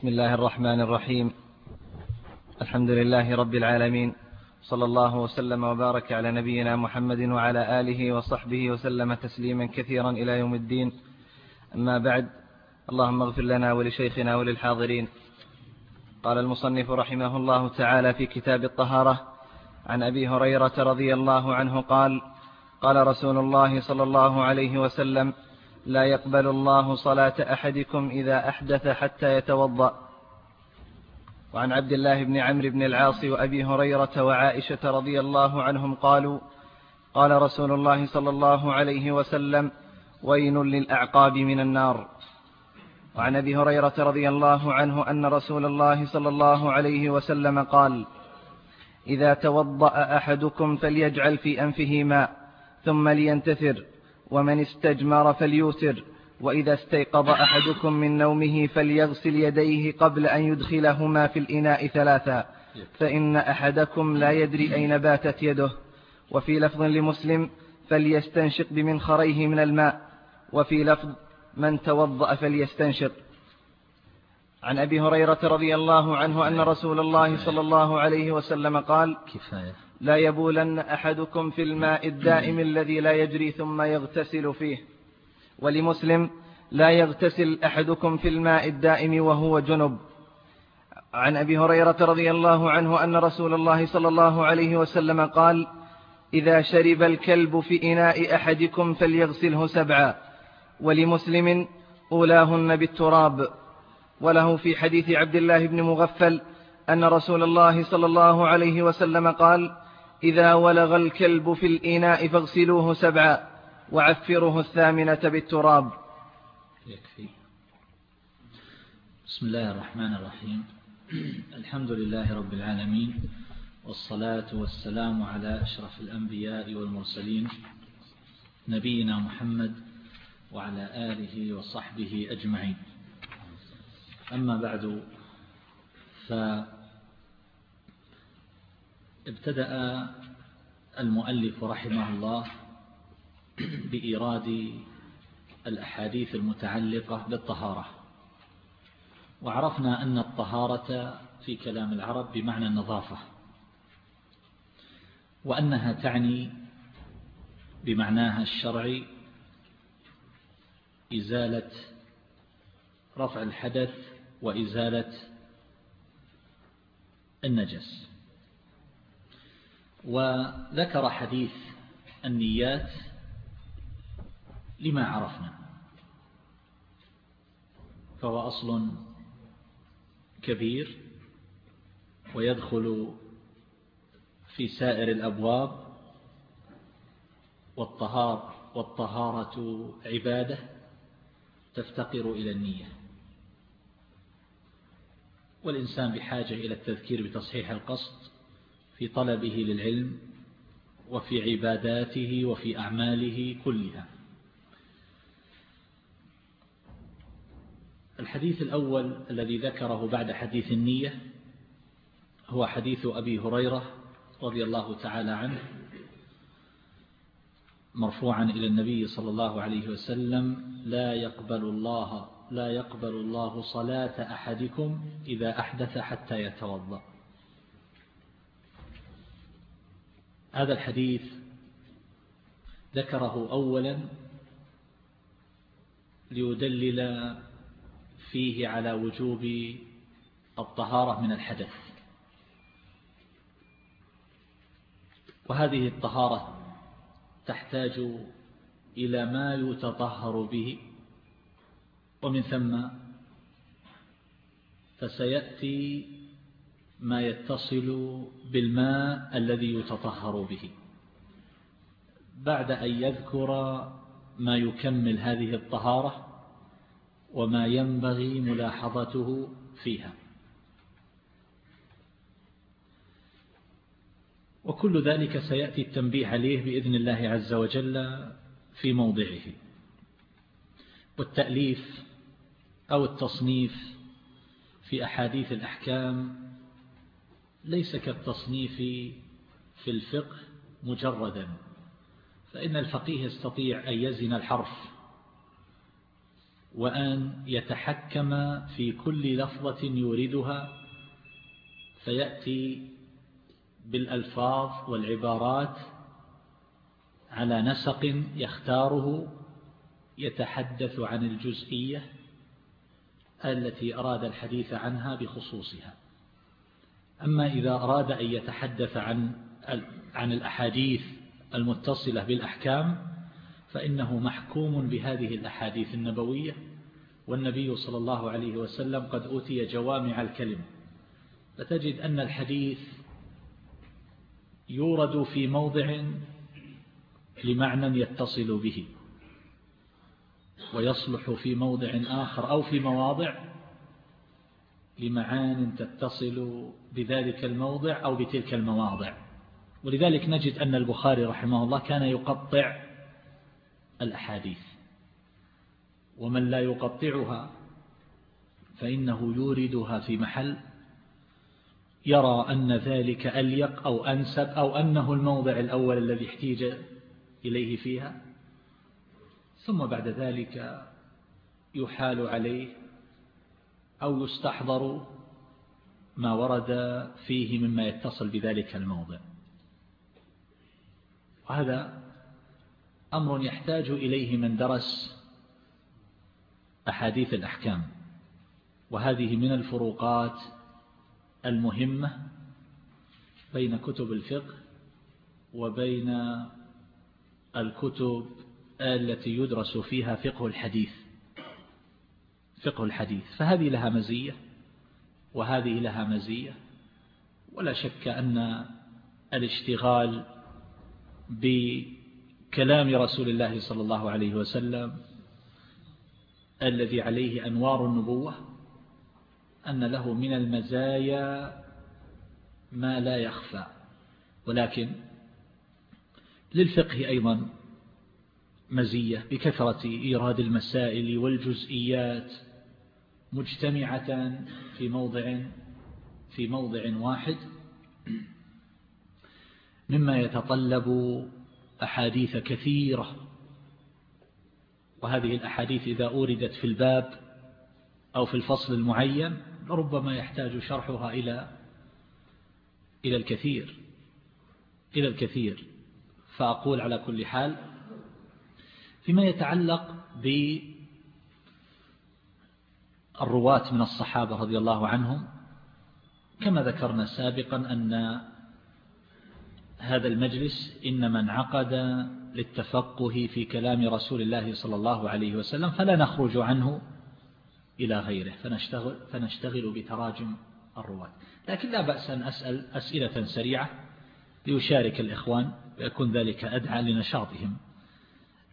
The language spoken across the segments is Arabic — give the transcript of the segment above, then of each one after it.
بسم الله الرحمن الرحيم. الحمد لله رب العالمين. صلى الله وسلم وبارك على نبينا محمد وعلى آله وصحبه وسلم تسليما كثيرا إلى يوم الدين. أما بعد اللهم اغفر لنا ولشيخنا وللحاضرين. قال المصنف رحمه الله تعالى في كتاب الطهارة عن أبي هريرة رضي الله عنه قال قال رسول الله صلى الله عليه وسلم لا يقبل الله صلاة أحدكم إذا أحدث حتى يتوضأ. وعن عبد الله بن عمرو بن العاص وأبي هريرة وعائشة رضي الله عنهم قالوا قال رسول الله صلى الله عليه وسلم وين للأعقاب من النار. وعن أبي هريرة رضي الله عنه أن رسول الله صلى الله عليه وسلم قال إذا توضأ أحدكم فليجعل في أنفه ماء ثم لينتثر. ومن استجمر فليوتر وإذا استيقظ أحدكم من نومه فليغسل يديه قبل أن يدخلهما في الإناء ثلاثا فإن أحدكم لا يدري أين باتت يده. وفي لفظ لمسلم فليستنشق بمنخريه من الماء. وفي لفظ من توضأ فليستنشق. عن أبي هريرة رضي الله عنه أن رسول الله صلى الله عليه وسلم قال كفاية. لا يبولن أحدكم في الماء الدائم الذي لا يجري ثم يغتسل فيه. ولمسلم لا يغتسل أحدكم في الماء الدائم وهو جنب. عن أبي هريرة رضي الله عنه أن رسول الله صلى الله عليه وسلم قال إذا شرب الكلب في إناء أحدكم فليغسله سبعا. ولمسلم أولاهن بالتراب. وله في حديث عبد الله بن مغفل أن رسول الله صلى الله عليه وسلم قال إذا ولغ الكلب في الإناء فاغسلوه سبعا وعفره الثامنة بالتراب. يكفي. بسم الله الرحمن الرحيم. الحمد لله رب العالمين والصلاة والسلام على أشرف الأنبياء والمرسلين نبينا محمد وعلى آله وصحبه أجمعين. أما بعد فابتدأ المؤلف رحمه الله بإيراد الأحاديث المتعلقة بالطهارة. وعرفنا أن الطهارة في كلام العرب بمعنى النظافة وأنها تعني بمعناها الشرعي إزالة رفع الحدث وإزالة النجس. وذكر حديث النيات لما عرفنا فهو أصل كبير ويدخل في سائر الأبواب والطهار والطهارة عبادة تفتقر إلى النية. والإنسان بحاجة إلى التذكير بتصحيح القصد في طلبه للعلم وفي عباداته وفي أعماله كلها. الحديث الأول الذي ذكره بعد حديث النية هو حديث أبي هريرة رضي الله تعالى عنه مرفوعا إلى النبي صلى الله عليه وسلم لا يقبل الله لا يقبل الله صلاة أحدكم إذا أحدث حتى يتوضأ. هذا الحديث ذكره أولا ليدلل فيه على وجوب الطهارة من الحدث. وهذه الطهارة تحتاج إلى ما يتطهر به ومن ثم فسيأتي ما يتصل بالماء الذي يتطهر به. بعد أن يذكر ما يكمل هذه الطهارة وما ينبغي ملاحظته فيها. وكل ذلك سيأتي التنبيه عليه بإذن الله عز وجل في موضعه. والتأليف أو التصنيف في أحاديث الأحكام ليس كالتصنيف في الفقه مجردا فإن الفقيه يستطيع أن يزن الحرف وأن يتحكم في كل لفظة يوردها فيأتي بالألفاظ والعبارات على نسق يختاره يتحدث عن الجزئية التي أراد الحديث عنها بخصوصها. أما إذا أراد أن يتحدث عن عن الأحاديث المتصلة بالأحكام فإنه محكوم بهذه الأحاديث النبوية والنبي صلى الله عليه وسلم قد أوتي جوامع الكلم. فتجد أن الحديث يورد في موضع لمعنى يتصل به ويصلح في موضع آخر أو في مواضع لمعان تتصل بذلك الموضع أو بتلك المواضع. ولذلك نجد أن البخاري رحمه الله كان يقطع الأحاديث. ومن لا يقطعها فإنه يوردها في محل يرى أن ذلك أليق أو أنسب أو أنه الموضع الأول الذي احتيج إليه فيها. ثم بعد ذلك يحال عليه أو يستحضر ما ورد فيه مما يتصل بذلك الموضع. وهذا أمر يحتاج إليه من درس أحاديث الأحكام وهذه من الفروقات المهمة بين كتب الفقه وبين الكتب التي يدرس فيها فقه الحديث. فقه الحديث فهذه لها مزية وهذه لها مزية ولا شك أن الاشتغال بكلام رسول الله صلى الله عليه وسلم الذي عليه أنوار النبوة أن له من المزايا ما لا يخفى. ولكن للفقه أيضا مزية بكثرة إيراد المسائل والجزئيات مجتمعة في موضع في موضع واحد. مما يتطلب أحاديث كثيرة. وهذه الأحاديث إذا أوردت في الباب أو في الفصل المعين ربما يحتاج شرحها إلى إلى الكثير إلى الكثير. فأقول على كل حال فيما يتعلق بالرواة من الصحابة رضي الله عنهم كما ذكرنا سابقا أن هذا المجلس إنما انعقد للتفقه في كلام رسول الله صلى الله عليه وسلم فلا نخرج عنه إلى غيره فنشتغل, فنشتغل بتراجم الرواة. لكن لا بأس أن أسأل أسئلة سريعة ليشارك الإخوان ويكون ذلك أدعى لنشاطهم.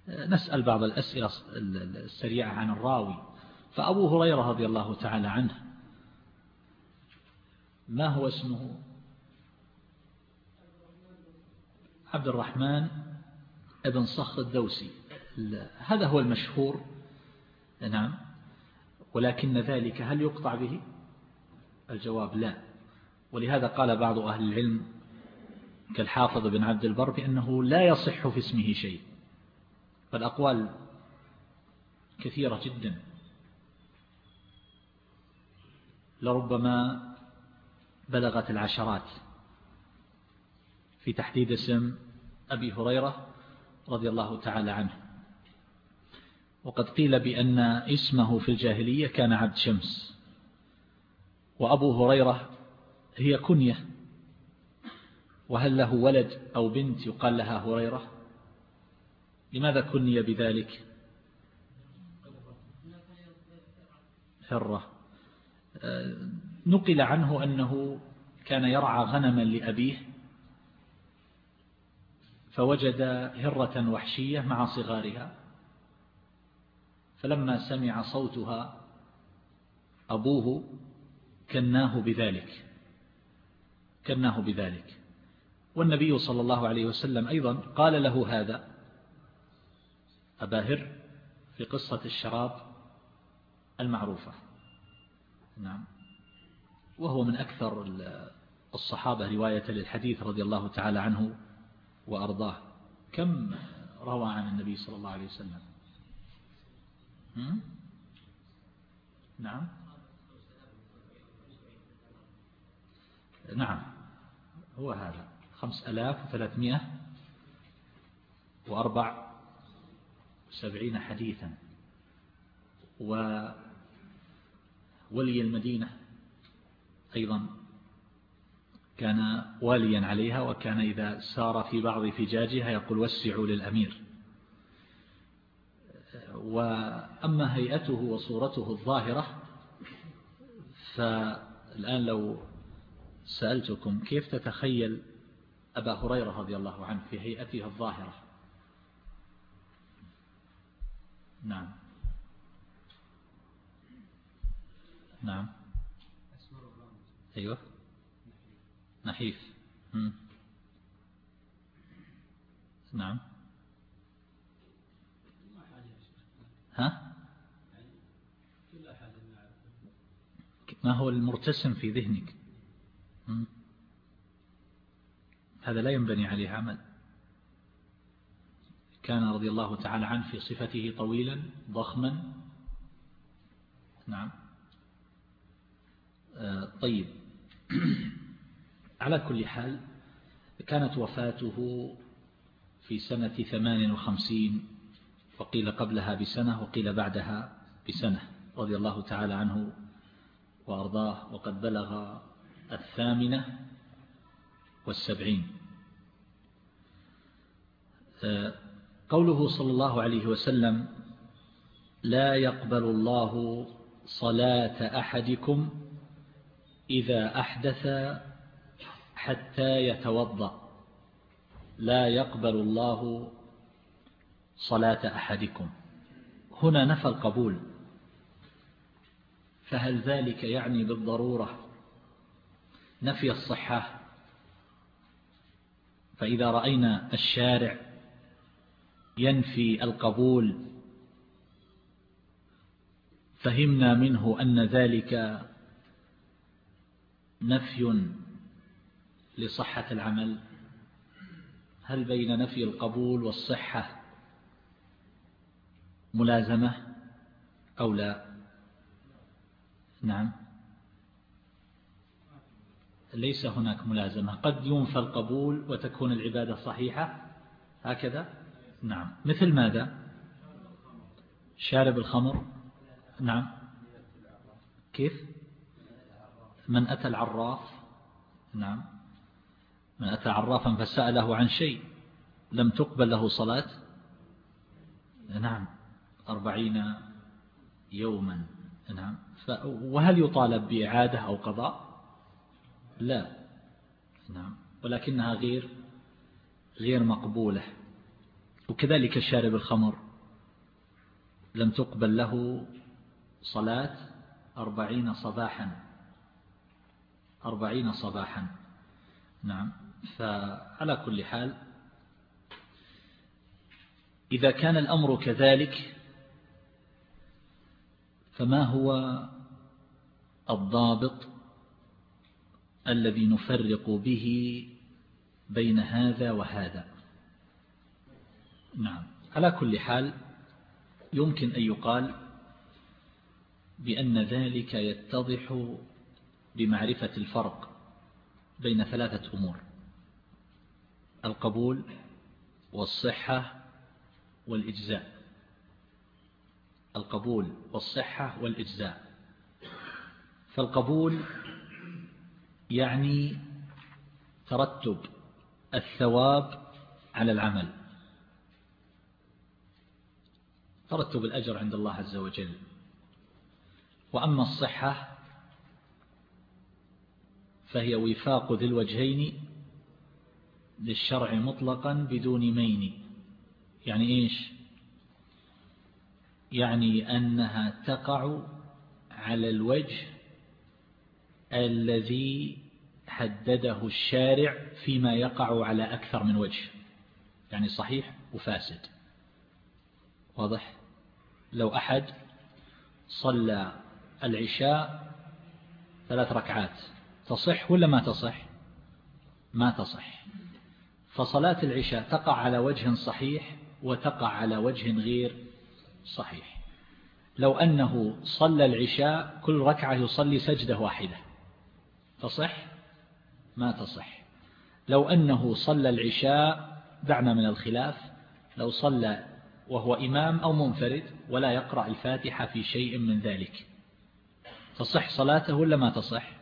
نسأل بعض الأسئلة السريعة عن الراوي. فأبو هريرة رضي الله تعالى عنه ما هو اسمه؟ عبد الرحمن ابن صخر الدوسي. هذا هو المشهور. نعم. ولكن ذلك هل يقطع به؟ الجواب لا. ولهذا قال بعض أهل العلم كالحافظ بن عبد البر بأنه لا يصح في اسمه شيء. فالأقوال كثيرة جدا. لربما بلغت العشرات في تحديد اسم أبي هريرة رضي الله تعالى عنه. وقد قيل بأن اسمه في الجاهلية كان عبد شمس. وأبو هريرة هي كنية. وهل له ولد أو بنت يقال لها هريرة؟ لماذا كني بذلك؟ هرة نقل عنه أنه كان يرعى غنما لأبيه فوجد هرة وحشية مع صغارها فلما سمع صوتها أبوه كناه بذلك كناه بذلك. والنبي صلى الله عليه وسلم أيضا قال له هذا أبا هر في قصة الشراب المعروفة. نعم. وهو من أكثر الصحابة رواية للحديث رضي الله تعالى عنه وأرضاه. كم روى عن النبي صلى الله عليه وسلم؟ نعم. نعم. هو هذا. خمس ألاف وثلاثمائة وأربع سبعين حديثا. وولي المدينة أيضا. كان واليا عليها وكان إذا سار في بعض فجاجها يقول وسعوا للأمير. وأما هيئته وصورته الظاهرة فالآن لو سألتكم كيف تتخيل أبا هريرة رضي الله عنه في هيئته الظاهرة؟ نعم. نعم. أيوه. نحيف. نعم. ها؟ ما هو المرتسم في ذهنك؟ هذا لا ينبني عليه عمل. كان رضي الله تعالى عنه في صفته طويلا ضخما. نعم. طيب. على كل حال كانت وفاته في سنة ثمان وخمسين وقيل قبلها بسنة وقيل بعدها بسنة رضي الله تعالى عنه وأرضاه وقد بلغ الثامنة والسبعين. آه، قوله صلى الله عليه وسلم لا يقبل الله صلاة أحدكم إذا أحدث حتى يتوضأ. لا يقبل الله صلاة أحدكم. هنا نفى القبول. فهل ذلك يعني بالضرورة؟ نفي الصحة. فإذا رأينا الشارع ينفي القبول فهمنا منه أن ذلك نفي لصحة العمل؟ هل بين نفي القبول والصحة ملازمة أو لا؟ نعم. ليس هناك ملازمة. قد ينفى القبول وتكون العبادة صحيحة. هكذا؟ نعم. مثل ماذا؟ شارب الخمر؟ نعم. كيف؟ من أتى العراف نعم من أتى عرافا فسأله عن شيء لم تقبل له صلاة؟ نعم أربعين يوما نعم. وهل يطالب بإعادة أو قضاء؟ لا نعم. ولكنها غير غير مقبولة. وكذلك شارب الخمر لم تقبل له صلاة أربعين صباحا. أربعين صباحا. نعم. فعلى كل حال إذا كان الأمر كذلك فما هو الضابط الذي نفرق به بين هذا وهذا؟ نعم. على كل حال يمكن أن يقال بأن ذلك يتضح بمعرفة الفرق بين ثلاثة أمور. القبول والصحة والإجزاء. القبول والصحة والإجزاء. فالقبول يعني ترتب الثواب على العمل. ترتب الأجر عند الله عز وجل. وأما الصحة فهي وفاق ذي الوجهين للشرع مطلقا بدون مين. يعني إيش؟ يعني أنها تقع على الوجه الذي حدده الشارع فيما يقع على أكثر من وجه. يعني صحيح وفاسد. واضح؟ لو أحد صلى العشاء ثلاث ركعات تصح ولا ما تصح؟ ما تصح. فصلاة العشاء تقع على وجه صحيح وتقع على وجه غير صحيح. لو أنه صلى العشاء كل ركعة يصلي سجدة واحدة تصح؟ ما تصح. لو أنه صلى العشاء دعنا من الخلاف لو صلى وهو إمام أو منفرد ولا يقرأ الفاتحة في شيء من ذلك تصح صلاته ولا ما تصح؟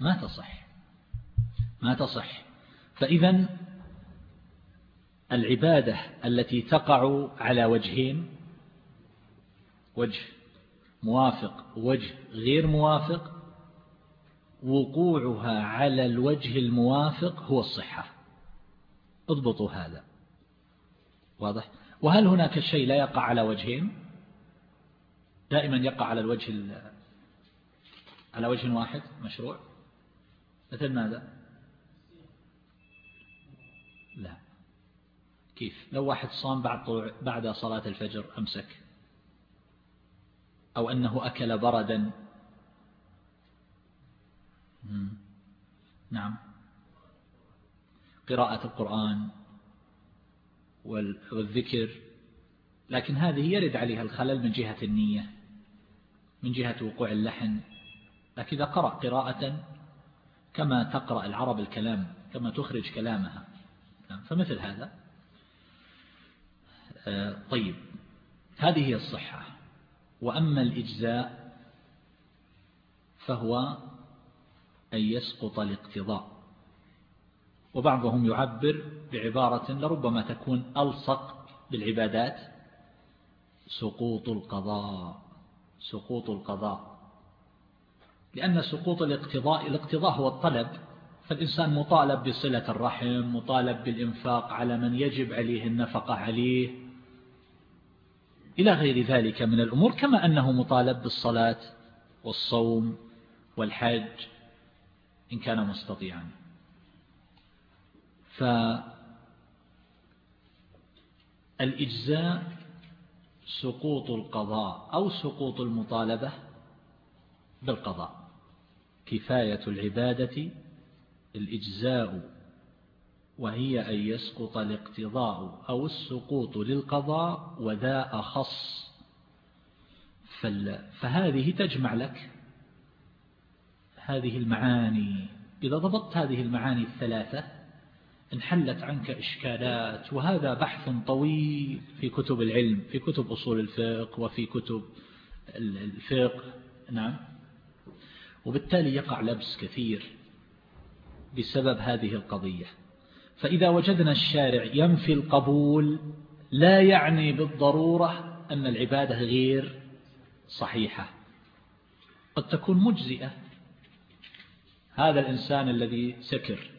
ما تصح. ما تصح. فإذا العبادة التي تقع على وجهين وجه موافق وجه غير موافق وقوعها على الوجه الموافق هو الصحة. اضبطوا هذا. واضح؟ وهل هناك شيء لا يقع على وجهين؟ دائما يقع على الوجه على وجه واحد مشروع؟ مثل ماذا؟ لا. كيف؟ لو واحد صام بعد بعد صلاة الفجر أمسك. أو أنه أكل بردا. نعم. قراءة القرآن والذكر. لكن هذه يرد عليها الخلل من جهة النية من جهة وقوع اللحن. لكن إذا قرأ قراءة كما تقرأ العرب الكلام كما تخرج كلامها. نعم، فمثل هذا. آه، طيب هذه هي الصحة. وأما الإجزاء فهو أن يسقط الاقتضاء. وبعضهم يعبر بعبارة لربما تكون ألصق بالعبادات سقوط القضاء سقوط القضاء. لأن سقوط الاقتضاء الاقتضاء هو الطلب. فالإنسان مطالب بصلة الرحم مطالب بالإنفاق على من يجب عليه النفقة عليه. إلى غير ذلك من الأمور كما أنه مطالب بالصلاة والصوم والحج إن كان مستطيعا. فالإجزاء سقوط القضاء أو سقوط المطالبة بالقضاء. كفاية العبادة الإجزاء وهي أن يسقط الاقتضاء أو السقوط للقضاء وذا أخص فهذه تجمع لك هذه المعاني. إذا ضبطت هذه المعاني الثلاثة انحلت عنك إشكالات وهذا بحث طويل في كتب العلم في كتب أصول الفقه وفي كتب الفقه. نعم. وبالتالي يقع لبس كثير بسبب هذه القضية. فإذا وجدنا الشارع ينفي القبول لا يعني بالضرورة أن العبادة غير صحيحة. قد تكون مجزئة. هذا الإنسان الذي سكر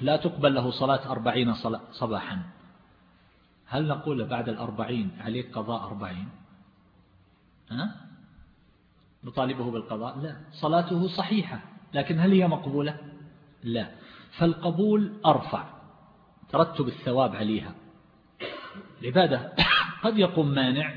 لا تقبل له صلاة أربعين صباحا. هل نقول بعد الأربعين عليك قضاء أربعين؟ ها؟ نطالبه بالقضاء؟ لا. صلاته صحيحة لكن هل هي مقبولة؟ لا. فالقبول أرفع ترتب الثواب عليها. العبادة قد يقوم مانع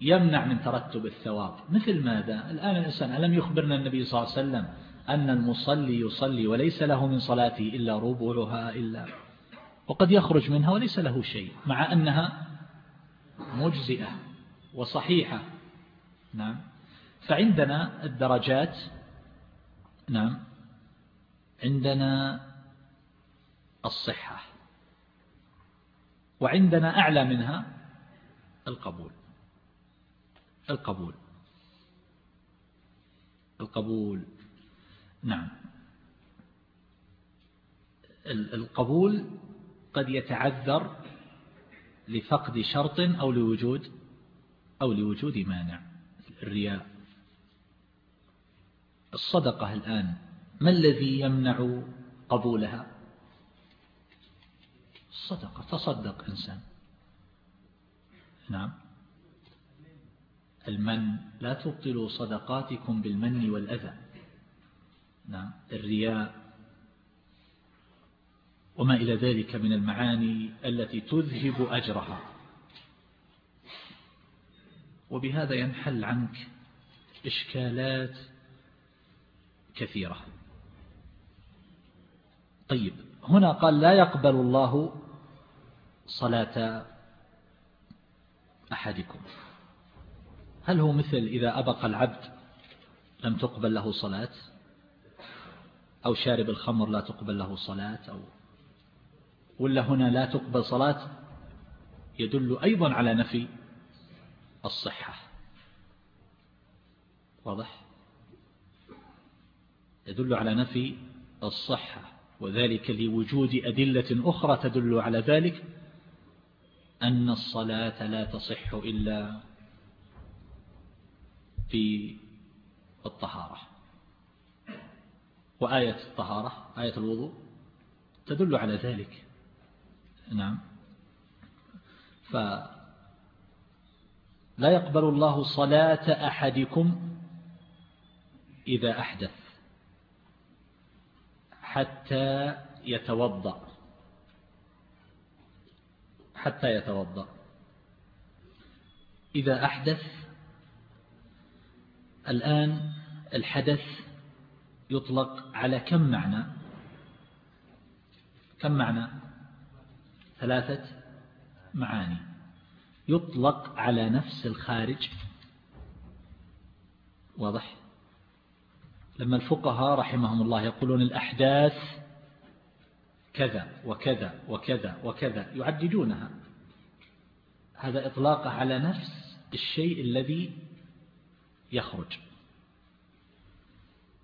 يمنع من ترتب الثواب. مثل ماذا؟ الآن الإنسان ألم يخبرنا النبي صلى الله عليه وسلم أن المصلي يصلي وليس له من صلاته إلا ربعها إلا وقد يخرج منها وليس له شيء مع أنها مجزئة وصحيحة. نعم. فعندنا الدرجات نعم عندنا الصحة وعندنا أعلى منها القبول القبول القبول نعم. القبول قد يتعذر لفقد شرط أو لوجود أو لوجود مانع الرياء. الصدقة الآن. ما الذي يمنع قبولها؟ الصدقة. تصدق إنسان. نعم. المن. لا تبطلوا صدقاتكم بالمن والأذى. نعم. الرياء. وما إلى ذلك من المعاني التي تذهب أجرها. وبهذا ينحل عنك إشكالات كثيرة. طيب هنا قال لا يقبل الله صلاة أحدكم. هل هو مثل إذا أبق العبد لم تقبل له صلاة؟ أو شارب الخمر لا تقبل له صلاة؟ أو ولا هنا لا تقبل صلاة؟ يدل أيضا على نفي الصحة. واضح؟ يدل على نفي الصحة وذلك لوجود أدلة أخرى تدل على ذلك أن الصلاة لا تصح إلا في الطهارة. وآية الطهارة آية الوضوء تدل على ذلك. نعم. فلا يقبل الله صلاة أحدكم إذا أحدث. حتى يتوضأ. حتى يتوضأ. إذا أحدث الآن الحدث يطلق على كم معنى؟ كم معنى؟ ثلاثة معاني. يطلق على نفس الخارج. واضح؟ لما الفقهاء رحمهم الله يقولون الأحداث كذا وكذا وكذا وكذا يعددونها. هذا إطلاق على نفس الشيء الذي يخرج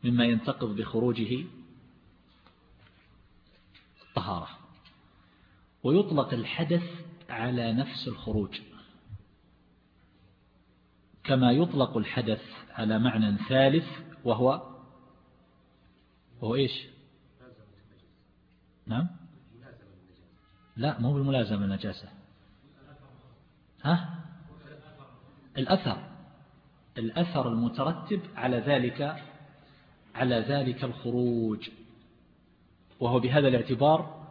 مما ينتقض بخروجه الطهارة. ويطلق الحدث على نفس الخروج. كما يطلق الحدث على معنى ثالث وهو وهو إيش؟ نعم؟ لا مو بالملازمة النجاسة. ها؟ الأثر. الأثر المترتب على ذلك على ذلك الخروج. وهو بهذا الاعتبار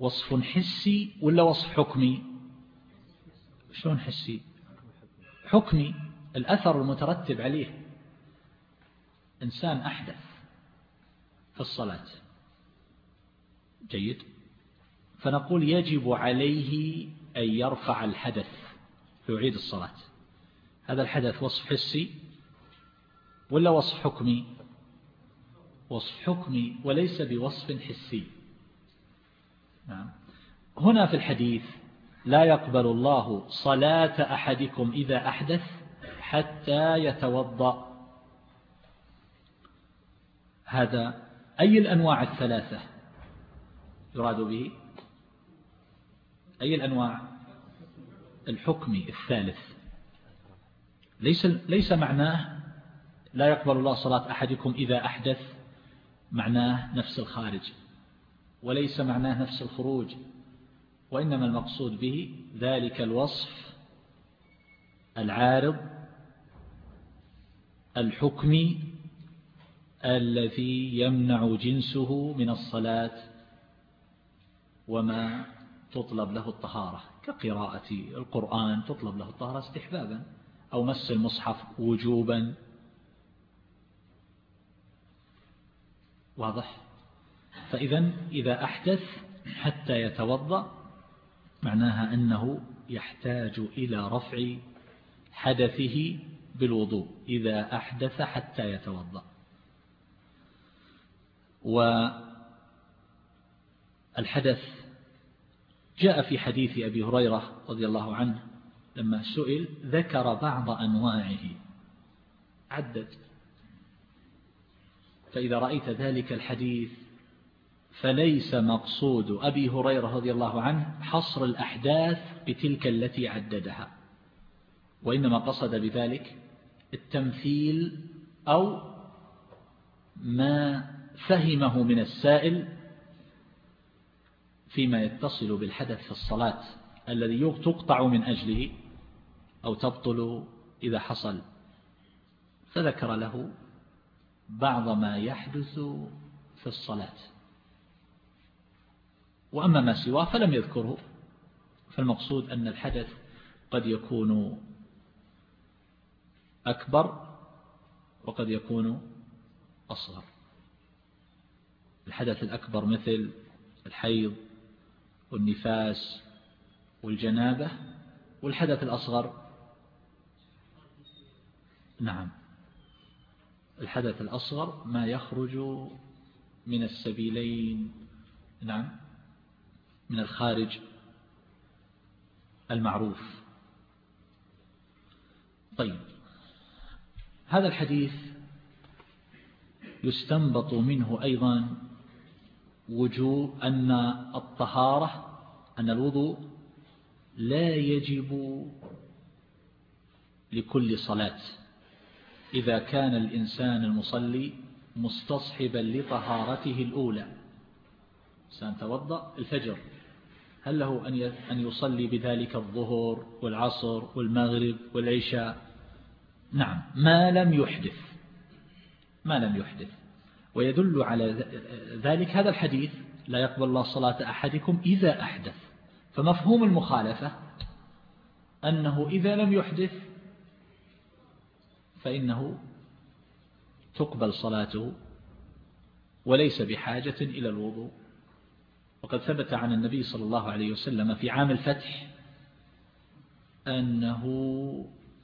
وصف حسي ولا وصف حكمي؟ شلون حسي؟ حكمي الأثر المترتب عليه. إنسان أحدث. في الصلاة. جيد. فنقول يجب عليه أن يرفع الحدث فيعيد الصلاة. هذا الحدث وصف حسي ولا وصف حكمي؟ وصف حكمي وليس بوصف حسي. نعم. هنا في الحديث لا يقبل الله صلاة أحدكم إذا أحدث حتى يتوضأ. هذا أي الأنواع الثلاثة يراد به؟ أي الأنواع؟ الحكمي الثالث. ليس ليس معناه لا يقبل الله صلاة أحدكم إذا أحدث معناه نفس الخارج. وليس معناه نفس الخروج. وإنما المقصود به ذلك الوصف العارض الحكمي الذي يمنع جنسه من الصلاة وما تطلب له الطهارة. كقراءة القرآن تطلب له الطهارة استحبابا أو مس المصحف وجوبا. واضح؟ فإذا إذا أحدث حتى يتوضأ معناها أنه يحتاج إلى رفع حدثه بالوضوء إذا أحدث حتى يتوضأ. والحدث جاء في حديث أبي هريرة رضي الله عنه لما سئل ذكر بعض أنواعه. عدد. فإذا رأيت ذلك الحديث فليس مقصود أبي هريرة رضي الله عنه حصر الأحداث بتلك التي عددها وإنما قصد بذلك التمثيل أو ما فهمه من السائل فيما يتصل بالحدث في الصلاة الذي تقطع من أجله أو تبطل إذا حصل. فذكر له بعض ما يحدث في الصلاة. وأما ما سواه فلم يذكره. فالمقصود أن الحدث قد يكون أكبر وقد يكون أصغر. الحدث الأكبر مثل الحيض والنفاس والجنابة والحدث الأصغر. نعم. الحدث الأصغر ما يخرج من السبيلين. نعم. من الخارج المعروف. طيب. هذا الحديث يستنبط منه أيضا وجوب أن الطهارة أن الوضوء لا يجب لكل صلاة. إذا كان الإنسان المصلي مستصحبا لطهارته الأولى سنتوضأ الفجر. هل له أن يصلي بذلك الظهر والعصر والمغرب والعشاء؟ نعم. ما لم يحدث ما لم يحدث. ويدل على ذلك هذا الحديث لا يقبل الله صلاة أحدكم إذا أحدث. فمفهوم المخالفة أنه إذا لم يحدث فإنه تقبل صلاته وليس بحاجة إلى الوضوء. وقد ثبت عن النبي صلى الله عليه وسلم في عام الفتح أنه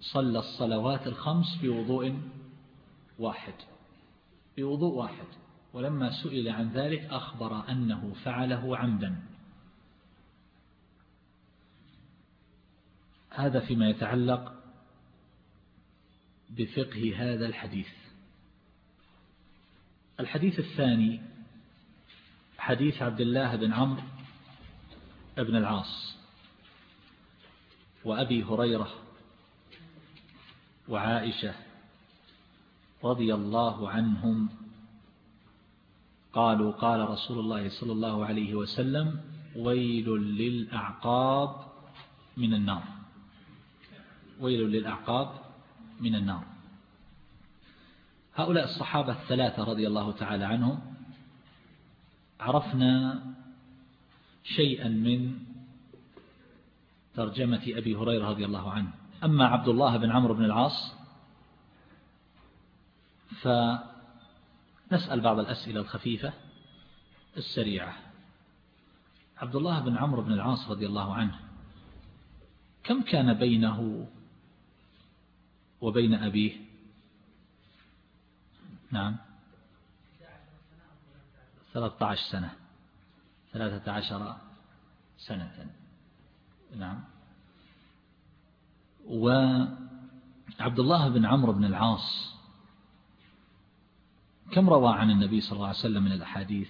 صلى الصلوات الخمس بوضوء واحد. بوضوء واحد ولما سئل عن ذلك أخبر أنه فعله عمدا. هذا فيما يتعلق بفقه هذا الحديث. الحديث الثاني حديث عبد الله بن عمرو بن العاص وأبي هريرة وعائشة رضي الله عنهم. قالوا قال رسول الله صلى الله عليه وسلم ويل للأعقاب من النار. ويل للأعقاب من النار. هؤلاء الصحابة الثلاثة رضي الله تعالى عنهم عرفنا شيئا من ترجمة أبي هريرة رضي الله عنه. أما عبد الله بن عمرو بن العاص فنسأل بعض الأسئلة الخفيفة السريعة. عبد الله بن عمرو بن العاص رضي الله عنه كم كان بينه وبين أبيه؟ نعم. ثلاثة عشر سنة. ثلاثة عشر سنة. نعم. وعبد الله بن عمرو بن العاص كم روى عن النبي صلى الله عليه وسلم من الأحاديث؟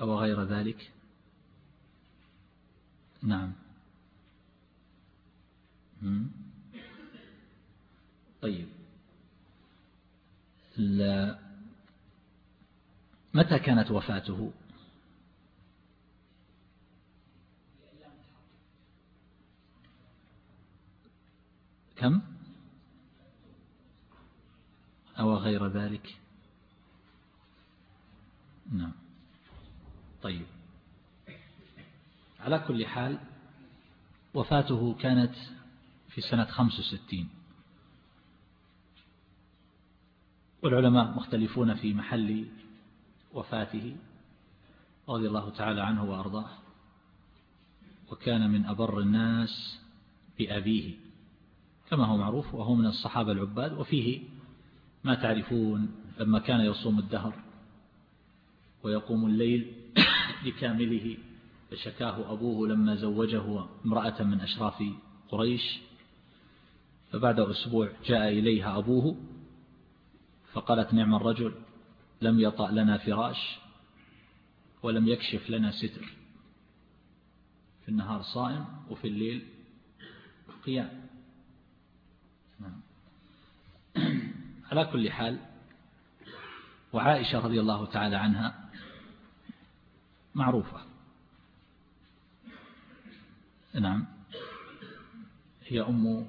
أو غير ذلك؟ نعم. طيب. متى كانت وفاته كم أو غير ذلك نعم طيب على كل حال وفاته كانت في سنة 65 والعلماء مختلفون في محل وفاته رضي الله تعالى عنه وأرضاه. وكان من أبر الناس بأبيه كما هو معروف وهو من الصحابة العباد. وفيه ما تعرفون لما كان يصوم الدهر ويقوم الليل بكامله فشكاه أبوه لما زوجه امرأة من أشراف قريش. فبعد أسبوع جاء إليها أبوه فقالت نعم الرجل لم يطأ لنا فراش ولم يكشف لنا ستر. في النهار صائم وفي الليل قيام. نعم. على كل حال وعائشة رضي الله تعالى عنها معروفة. نعم. هي أم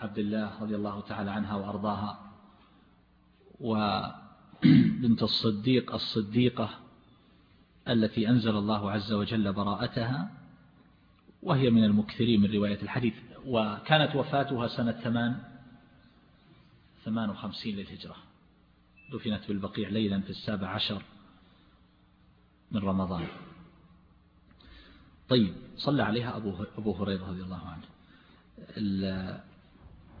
عبد الله رضي الله تعالى عنها وأرضاها وبنت الصديق الصديقة التي أنزل الله عز وجل براءتها وهي من المكثرين من رواية الحديث وكانت وفاتها سنة ثمان ثمان وخمسين للهجرة. دفنت بالبقيع ليلا في السابع عشر من رمضان. طيب صلى عليها أبو, أبو هريرة رضي الله عنه.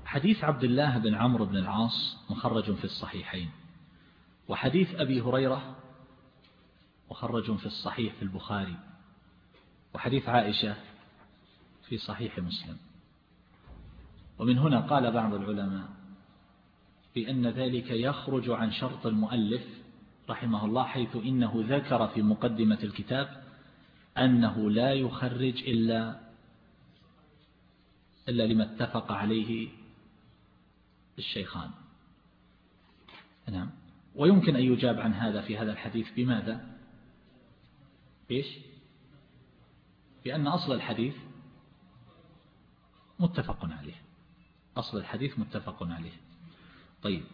حديث عبد الله بن عمرو بن العاص مخرج في الصحيحين وحديث أبي هريرة مخرج في الصحيح في البخاري وحديث عائشة في صحيح مسلم. ومن هنا قال بعض العلماء بأن ذلك يخرج عن شرط المؤلف رحمه الله حيث إنه ذكر في مقدمة الكتاب أنه لا يخرج إلا إلا لما اتفق عليه الشيخان. نعم. ويمكن أن يجاب عن هذا في هذا الحديث بماذا؟ إيش؟ بأن أصل الحديث متفق عليه. أصل الحديث متفق عليه. طيب.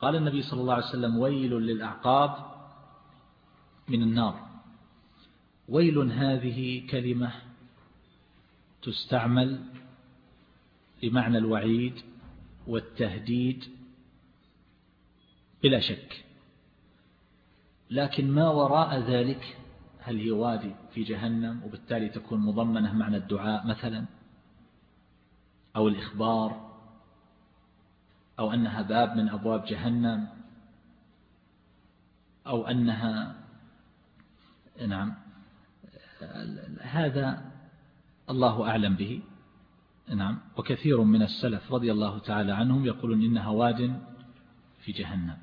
قال النبي صلى الله عليه وسلم ويل للأعقاب من النار. ويل هذه كلمة تستعمل بمعنى الوعيد والتهديد بلا شك. لكن ما وراء ذلك؟ هل هي وادي في جهنم وبالتالي تكون مضمنة معنى الدعاء مثلا؟ أو الإخبار؟ أو أنها باب من أبواب جهنم؟ أو أنها نعم. هذا الله أعلم به. نعم. وكثير من السلف رضي الله تعالى عنهم يقولون إنها واد في جهنم.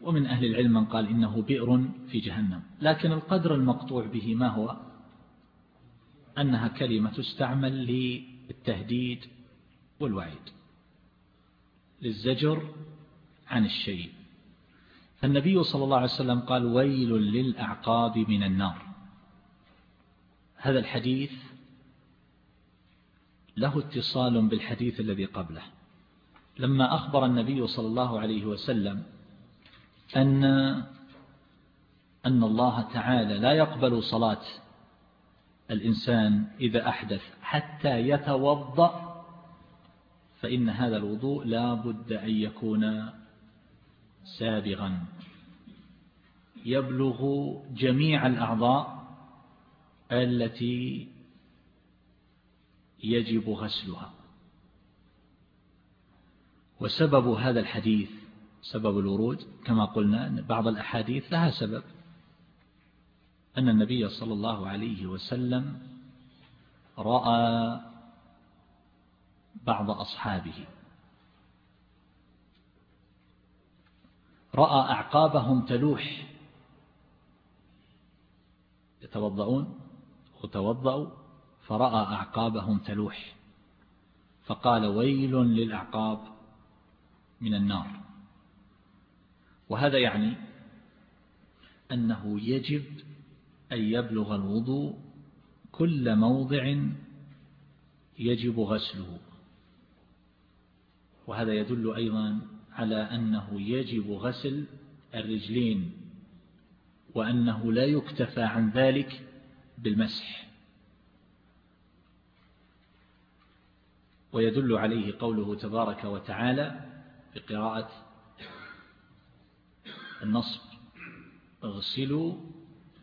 ومن أهل العلم من قال إنه بئر في جهنم. لكن القدر المقطوع به ما هو؟ أنها كلمة تستعمل للتهديد والوعيد. للزجر عن الشيء. فالنبي صلى الله عليه وسلم قال ويل للأعقاب من النار. هذا الحديث له اتصال بالحديث الذي قبله. لما أخبر النبي صلى الله عليه وسلم أن أن الله تعالى لا يقبل صلاة الإنسان إذا أحدث حتى يتوضأ فإن هذا الوضوء لا بد أن يكون سابغا. يبلغ جميع الأعضاء التي يجب غسلها. وسبب هذا الحديث سبب الورود كما قلنا أن بعض الأحاديث لها سبب. أن النبي صلى الله عليه وسلم رأى بعض أصحابه. رأى أعقابهم تلوح. يتوضؤون؟ وتوضأوا فرأى أعقابهم تلوح. فقال ويل للأعقاب من النار. وهذا يعني أنه يجب أن يبلغ الوضوء كل موضع يجب غسله. وهذا يدل أيضا على أنه يجب غسل الرجلين وأنه لا يكتفى عن ذلك بالمسح. ويدل عليه قوله تبارك وتعالى بقراءة النصب اغسلوا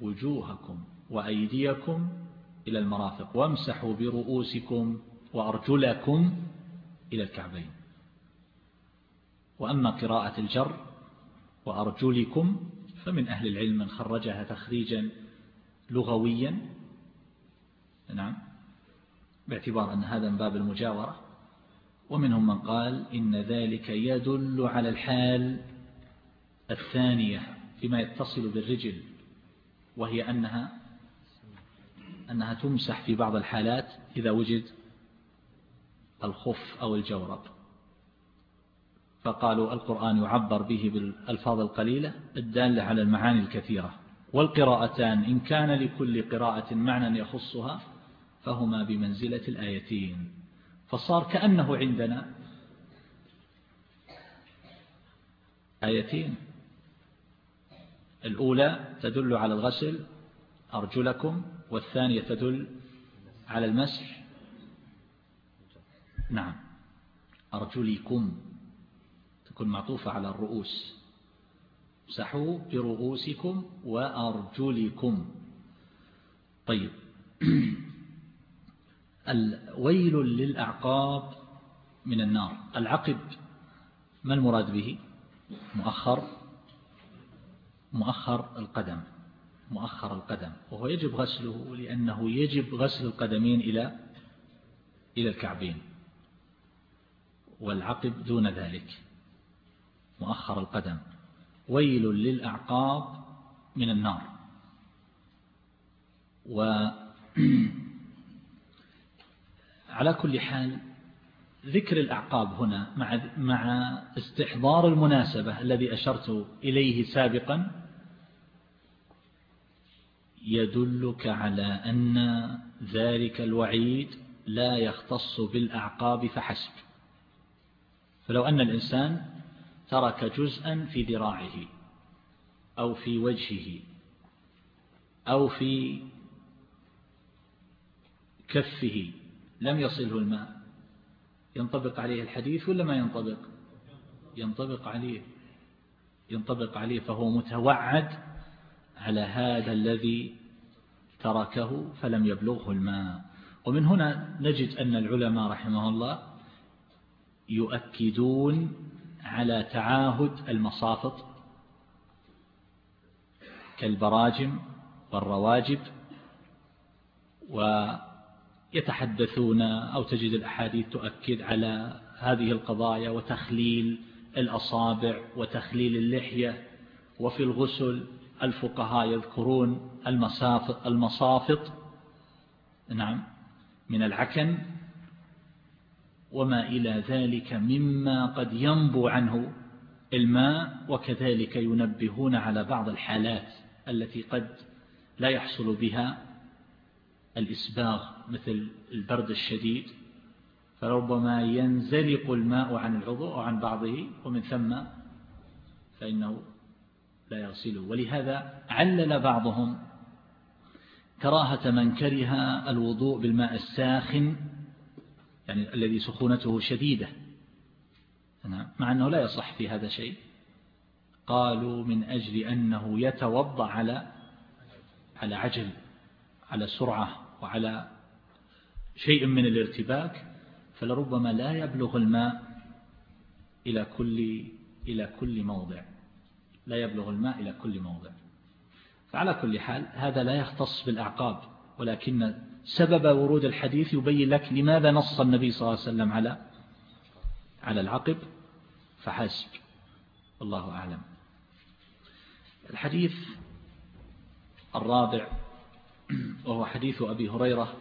وجوهكم وأيديكم إلى المرافق وامسحوا برؤوسكم وأرجلكم إلى الكعبين. وأما قراءة الجر وأرجلكم فمن أهل العلم من خرجها تخريجا لغويا. نعم. باعتبار أن هذا من باب المجاورة. ومنهم من قال إن ذلك يدل على الحال الثانية فيما يتصل بالرجل وهي أنها أنها تمسح في بعض الحالات إذا وجد الخف أو الجورب. فقالوا القرآن يعبر به بالألفاظ القليلة الدالة على المعاني الكثيرة. والقراءتان إن كان لكل قراءة معنى يخصها فهما بمنزلة الآيتين. فصار كأنه عندنا آيتين. الأولى تدل على الغسل أرجلكم والثانية تدل على المسح. نعم. أرجلكم. تكون معطوفة على الرؤوس. سحوا برؤوسكم وأرجلكم. طيب. الويل للأعقاب من النار. العقب ما المراد به؟ مؤخر. مؤخر القدم. مؤخر القدم. وهو يجب غسله لأنه يجب غسل القدمين إلى إلى الكعبين. والعقب دون ذلك. مؤخر القدم. ويل للأعقاب من النار. و على كل حال ذكر الأعقاب هنا مع مع استحضار المناسبة الذي أشرت إليه سابقا. يدلك على أن ذلك الوعيد لا يختص بالأعقاب فحسب. فلو أن الإنسان ترك جزءا في ذراعه أو في وجهه أو في كفه. لم يصله الماء. ينطبق عليه الحديث ولا ما ينطبق؟ ينطبق عليه. ينطبق عليه فهو متوعد على هذا الذي تركه فلم يبلغه الماء. ومن هنا نجد أن العلماء رحمه الله يؤكدون على تعاهد المصافط كالبراجم والرواجب ويتحدثون أو تجد الأحاديث تؤكد على هذه القضايا وتخليل الأصابع وتخليل اللحية وفي الغسل الفقهاء يذكرون المصافط, المصافط نعم من العكن وما إلى ذلك مما قد ينبو عنه الماء وكذلك ينبهون على بعض الحالات التي قد لا يحصل بها الإسباغ مثل البرد الشديد. فربما ينزلق الماء عن العضو أو عن بعضه ومن ثم فإنه لا يغسله. ولهذا علل بعضهم كراهة من كره الوضوء بالماء الساخن يعني الذي سخونته شديدة. مع أنه لا يصح في هذا شيء. قالوا من أجل أنه يتوضع على على عجل على سرعة وعلى شيء من الارتباك فلربما لا يبلغ الماء إلى كل إلى كل موضع. لا يبلغ الماء إلى كل موضع. فعلى كل حال هذا لا يختص بالأعقاب ولكن سبب ورود الحديث يبين لك لماذا نص النبي صلى الله عليه وسلم على على العقب؟ فحسب. الله أعلم. الحديث الرابع وهو حديث أبي هريرة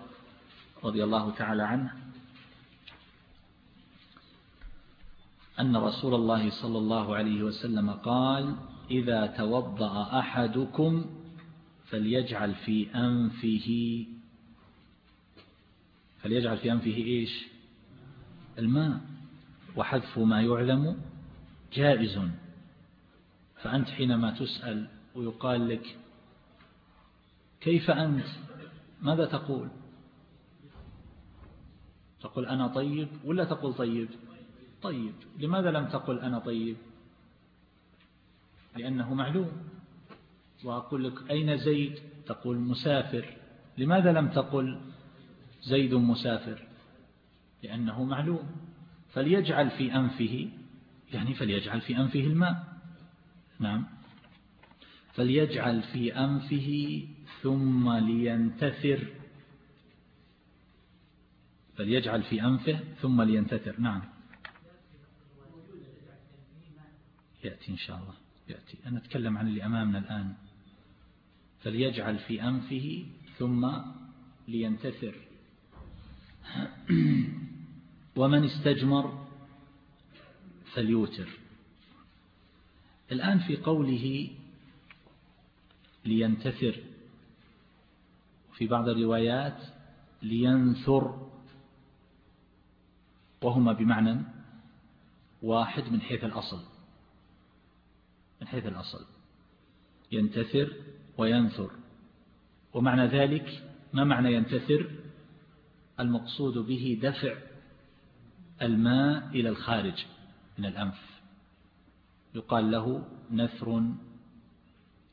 رضي الله تعالى عنه أن رسول الله صلى الله عليه وسلم قال إذا توضأ أحدكم فليجعل في أنفه فليجعل في أنفه إيش؟ الماء. وحذف ما يعلم جائز. فأنت حينما تسأل ويقال لك كيف أنت؟ ماذا تقول؟ تقول أنا طيب. ولا تقول طيب. طيب. لماذا لم تقل أنا طيب لأنه معلوم. وأقول لك أين زيد؟ تقول مسافر. لماذا لم تقل زيد مسافر لأنه معلوم. فليجعل في أنفه يعني فليجعل في أنفه الماء. نعم. فليجعل في أنفه ثم لينتثر. فليجعل في أنفه ثم لينتثر. نعم. يأتي إن شاء الله. يأتي. أنا أتكلم عن اللي أمامنا الآن. فليجعل في أنفه ثم لينتثر. ومن استجمر فليوتر. الآن في قوله لينتثر في بعض الروايات لينثر وهما بمعنى واحد من حيث الأصل من حيث الأصل. ينتثر وينثر. ومعنى ذلك ما معنى ينتثر؟ المقصود به دفع الماء إلى الخارج من الأنف. يقال له نثر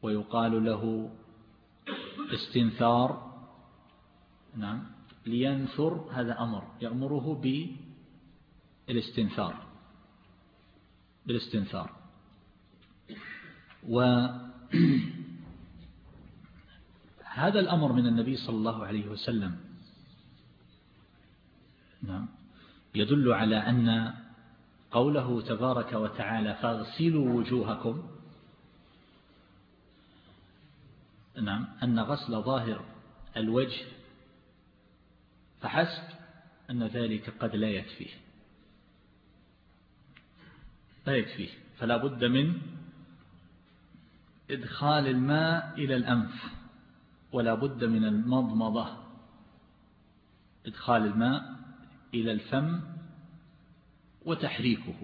ويقال له استنثار. نعم. لينثر هذا أمر. يأمره بالاستنثار. بالاستنثار. وهذا الأمر من النبي صلى الله عليه وسلم. نعم. يدل على أن قوله تبارك وتعالى فاغسلوا وجوهكم نعم أن غسل ظاهر الوجه فحسب أن ذلك قد لا يكفيه لا يكفيه فلا بد من إدخال الماء إلى الأنف ولا بد من المضمضة. إدخال الماء إلى الفم وتحريكه.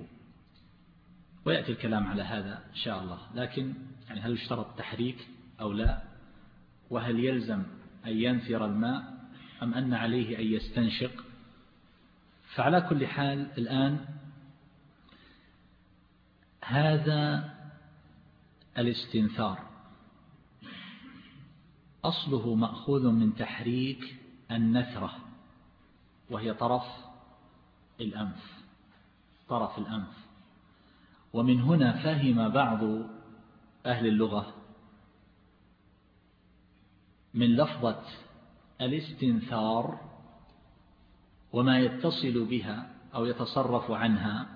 ويأتي الكلام على هذا إن شاء الله. لكن يعني هل يشترط تحريك أو لا؟ وهل يلزم أن ينثر الماء أم أن عليه أن يستنشق؟ فعلى كل حال الآن هذا الاستنثار أصله مأخوذ من تحريك النثرة وهي طرف الأنف طرف الأنف. ومن هنا فهم بعض أهل اللغة من لفظة الاستنثار وما يتصل بها أو يتصرف عنها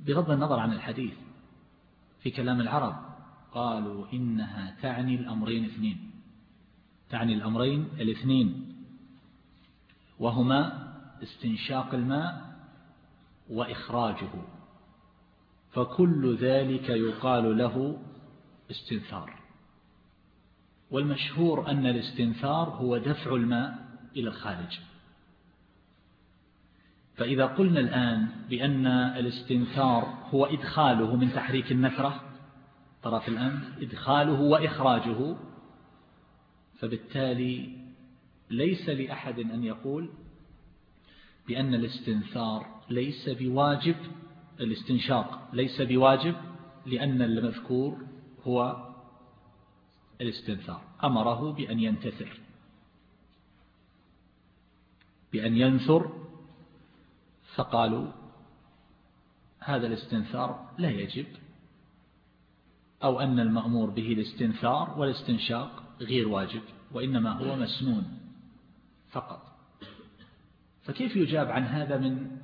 بغض النظر عن الحديث. في كلام العرب قالوا إنها تعني الأمرين اثنين تعني الأمرين الاثنين. وهما استنشاق الماء وإخراجه فكل ذلك يقال له استنثار. والمشهور أن الاستنثار هو دفع الماء إلى الخارج. فإذا قلنا الآن بأن الاستنثار هو إدخاله من تحريك النثرة طرف الأنف إدخاله وإخراجه فبالتالي ليس لأحد أن يقول بأن الاستنثار ليس بواجب الاستنشاق ليس بواجب لأن المذكور هو الاستنثار. أمره بأن ينتثر بأن ينثر فقالوا هذا الاستنثار لا يجب أو أن المأمور به الاستنثار والاستنشاق غير واجب وإنما هو مسنون. فكيف يجاب عن هذا من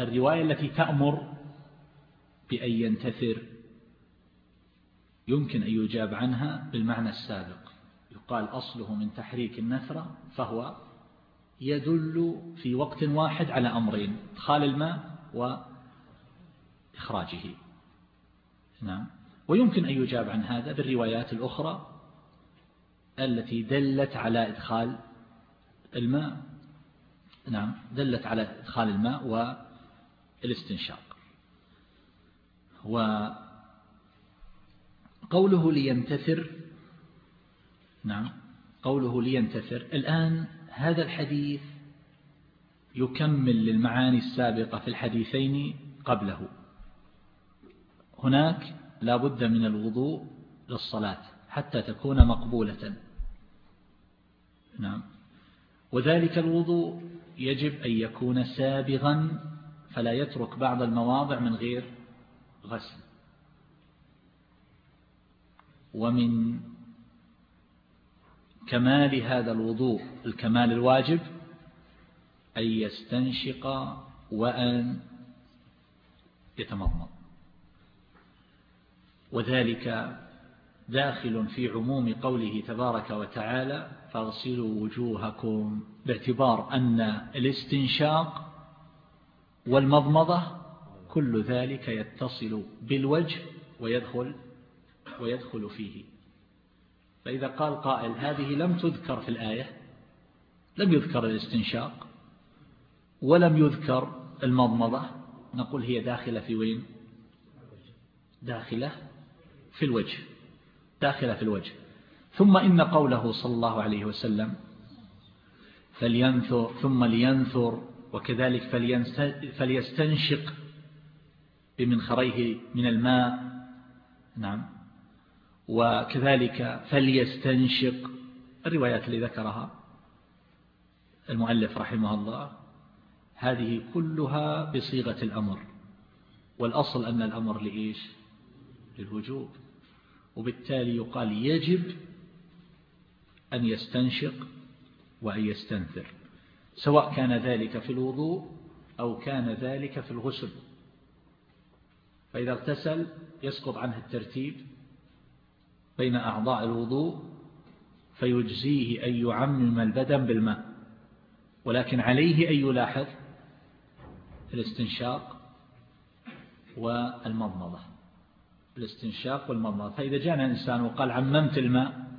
الرواية التي تأمر بأن ينتثر؟ يمكن أن يجاب عنها بالمعنى السابق. يقال أصله من تحريك النثرة فهو يدل في وقت واحد على أمرين إدخال الماء وإخراجه. نعم. ويمكن أن يجاب عن هذا بالروايات الأخرى التي دلت على إدخال الماء نعم دلت على إدخال الماء والاستنشاق. وقوله لينتثر نعم قوله لينتثر. الآن هذا الحديث يكمل للمعاني السابقة في الحديثين قبله. هناك لا بد من الوضوء للصلاة حتى تكون مقبولة. نعم. وذلك الوضوء يجب أن يكون سابغا فلا يترك بعض المواضع من غير غسل. ومن كمال هذا الوضوء الكمال الواجب أن يستنشق وأن يتمضمض. وذلك داخل في عموم قوله تبارك وتعالى فاغسلوا وجوهكم باعتبار أن الاستنشاق والمضمضة كل ذلك يتصل بالوجه ويدخل ويدخل فيه. فإذا قال قائل هذه لم تذكر في الآية لم يذكر الاستنشاق ولم يذكر المضمضة نقول هي داخلة في وين؟ داخلة في الوجه داخلة في الوجه. ثم إن قوله صلى الله عليه وسلم فلينثر ثم لينثر وكذلك فليستنشق بمنخريه من الماء نعم وكذلك فليستنشق الروايات اللي ذكرها المؤلف رحمه الله هذه كلها بصيغة الأمر والأصل أن الأمر لإيش؟ للوجوب وبالتالي يقال يجب أن يستنشق وأن يستنثر سواء كان ذلك في الوضوء أو كان ذلك في الغسل. فإذا اغتسل يسقط عنه الترتيب بين أعضاء الوضوء فيجزيه أن يعمم البدن بالماء. ولكن عليه أن يلاحظ الاستنشاق والمضمضة. الاستنشاق والمضمضة. فإذا جاءنا إنسان وقال عممت الماء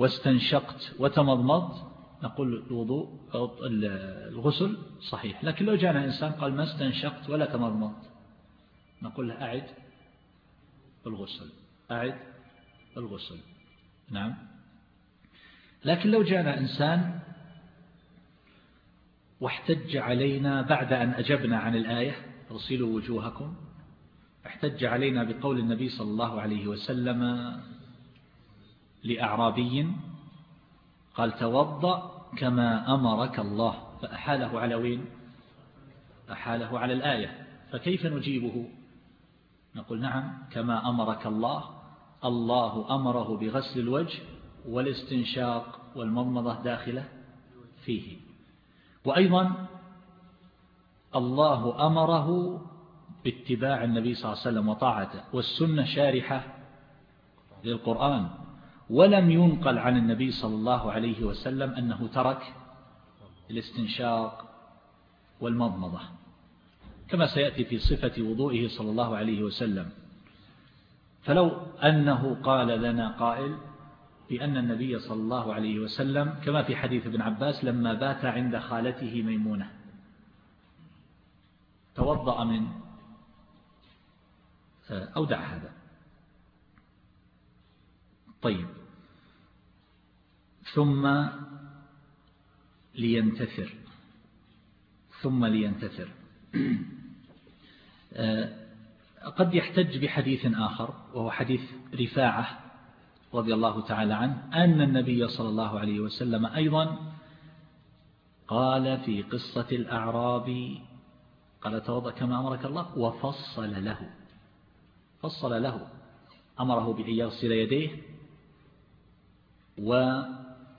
واستنشقت وتمضمضت نقول الوضوء أو الغسل صحيح. لكن لو جاءنا إنسان قال ما استنشقت ولا تمضمضت نقول له أعد الغسل أعد الغسل. نعم. لكن لو جاءنا إنسان واحتج علينا بعد أن أجبنا عن الآية ارسلوا وجوهكم احتج علينا بقول النبي صلى الله عليه وسلم لأعرابي قال توضأ كما أمرك الله فأحاله على وين؟ أحاله على الآية. فكيف نجيبه؟ نقول نعم كما أمرك الله. الله أمره بغسل الوجه والاستنشاق والمضمضة داخلة فيه. وأيضا الله أمره باتباع النبي صلى الله عليه وسلم وطاعته والسنة شارحة للقرآن. ولم ينقل عن النبي صلى الله عليه وسلم أنه ترك الاستنشاق والمضمضة كما سيأتي في صفة وضوئه صلى الله عليه وسلم. فلو أنه قال لنا قائل بأن النبي صلى الله عليه وسلم كما في حديث ابن عباس لما بات عند خالته ميمونة توضأ من أو دع هذا. طيب ثم لينتثر. ثم لينتثر. قد يحتج بحديث آخر وهو حديث رفاعة رضي الله تعالى عنه أن النبي صلى الله عليه وسلم أيضا قال في قصة الأعراب قال توضأ كما أمرك الله. وفصل له. فصل له. أمره بأن يغسل يديه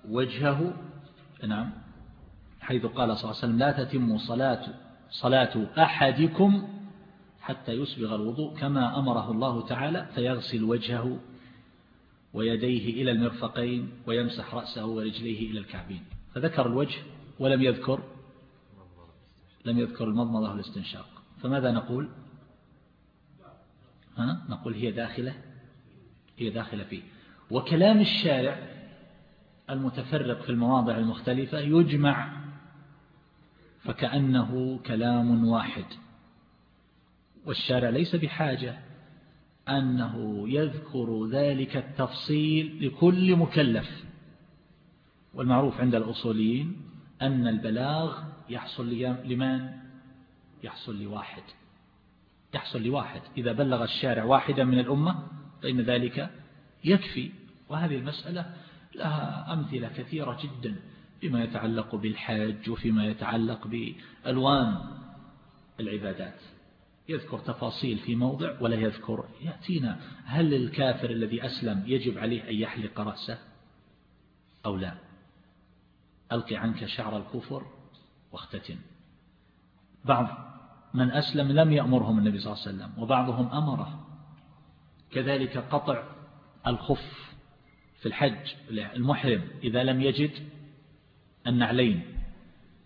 ووجهه نعم حيث قال صلى الله عليه وسلم لا تتم صلاة صلاة أحدكم حتى يسبغ الوضوء كما أمره الله تعالى فيغسل وجهه ويديه إلى المرفقين ويمسح رأسه ورجليه إلى الكعبين. فذكر الوجه ولم يذكر لم يذكر المضمضة والاستنشاق. فماذا نقول؟ ها؟ نقول هي داخلة هي داخلة فيه. وكلام الشارع المتفرق في المواضع المختلفة يجمع فكأنه كلام واحد. والشارع ليس بحاجة أنه يذكر ذلك التفصيل لكل مكلف. والمعروف عند الأصوليين أن البلاغ يحصل لمن؟ يحصل لواحد. يحصل لواحد. إذا بلغ الشارع واحدا من الأمة فإن ذلك يكفي. وهذه المسألة لها أمثلة كثيرة جدا فيما يتعلق بالحج وفيما يتعلق بألوان العبادات. يذكر تفاصيل في موضع ولا يذكر. يأتينا هل الكافر الذي أسلم يجب عليه أن يحلق رأسه أو لا؟ ألقي عنك شعر الكفر واختتن بعض من أسلم لم يأمرهم النبي صلى الله عليه وسلم وبعضهم أمره. كذلك قطع الخف في الحج المحرم إذا لم يجد النعلين.